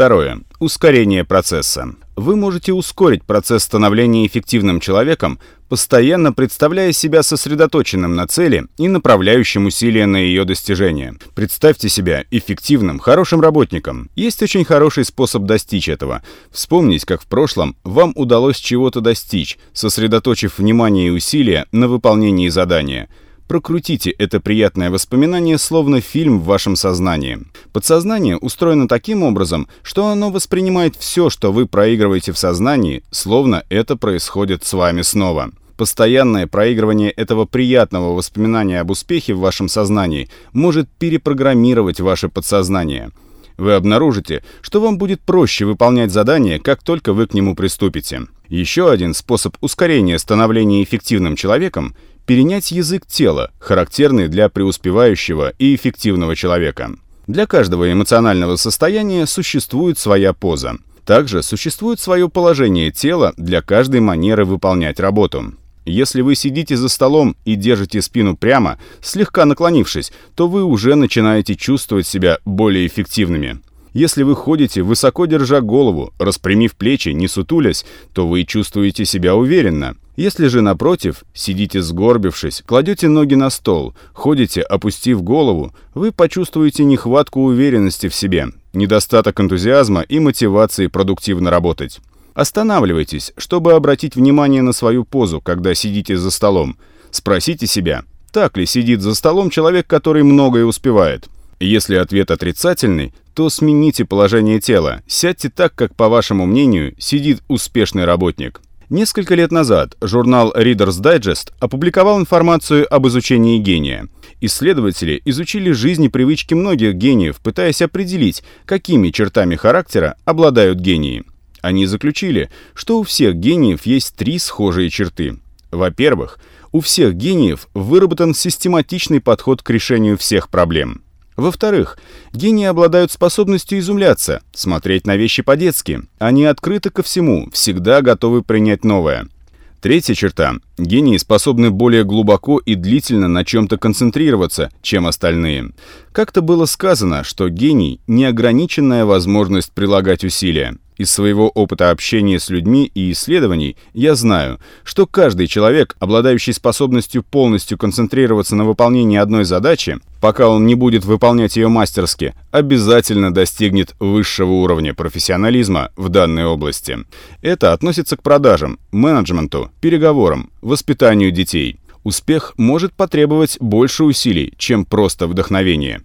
Второе. Ускорение процесса. Вы можете ускорить процесс становления эффективным человеком, постоянно представляя себя сосредоточенным на цели и направляющим усилия на ее достижение. Представьте себя эффективным, хорошим работником. Есть очень хороший способ достичь этого. Вспомнить, как в прошлом вам удалось чего-то достичь, сосредоточив внимание и усилия на выполнении задания – Прокрутите это приятное воспоминание словно фильм в вашем сознании. Подсознание устроено таким образом, что оно воспринимает все, что вы проигрываете в сознании, словно это происходит с вами снова. Постоянное проигрывание этого приятного воспоминания об успехе в вашем сознании может перепрограммировать ваше подсознание. Вы обнаружите, что вам будет проще выполнять задание, как только вы к нему приступите. Еще один способ ускорения становления эффективным человеком – перенять язык тела, характерный для преуспевающего и эффективного человека. Для каждого эмоционального состояния существует своя поза. Также существует свое положение тела для каждой манеры выполнять работу. Если вы сидите за столом и держите спину прямо, слегка наклонившись, то вы уже начинаете чувствовать себя более эффективными. Если вы ходите, высоко держа голову, распрямив плечи, не сутулясь, то вы чувствуете себя уверенно. Если же, напротив, сидите сгорбившись, кладете ноги на стол, ходите, опустив голову, вы почувствуете нехватку уверенности в себе, недостаток энтузиазма и мотивации продуктивно работать. Останавливайтесь, чтобы обратить внимание на свою позу, когда сидите за столом. Спросите себя, так ли сидит за столом человек, который многое успевает. Если ответ отрицательный, то смените положение тела, сядьте так, как, по вашему мнению, сидит успешный работник. Несколько лет назад журнал Reader's Digest опубликовал информацию об изучении гения. Исследователи изучили жизнь и привычки многих гениев, пытаясь определить, какими чертами характера обладают гении. Они заключили, что у всех гениев есть три схожие черты. Во-первых, у всех гениев выработан систематичный подход к решению всех проблем. Во-вторых, гении обладают способностью изумляться, смотреть на вещи по-детски. Они открыты ко всему, всегда готовы принять новое. Третья черта. Гении способны более глубоко и длительно на чем-то концентрироваться, чем остальные. Как-то было сказано, что гений – неограниченная возможность прилагать усилия. Из своего опыта общения с людьми и исследований я знаю, что каждый человек, обладающий способностью полностью концентрироваться на выполнении одной задачи, пока он не будет выполнять ее мастерски, обязательно достигнет высшего уровня профессионализма в данной области. Это относится к продажам, менеджменту, переговорам, воспитанию детей. Успех может потребовать больше усилий, чем просто вдохновение.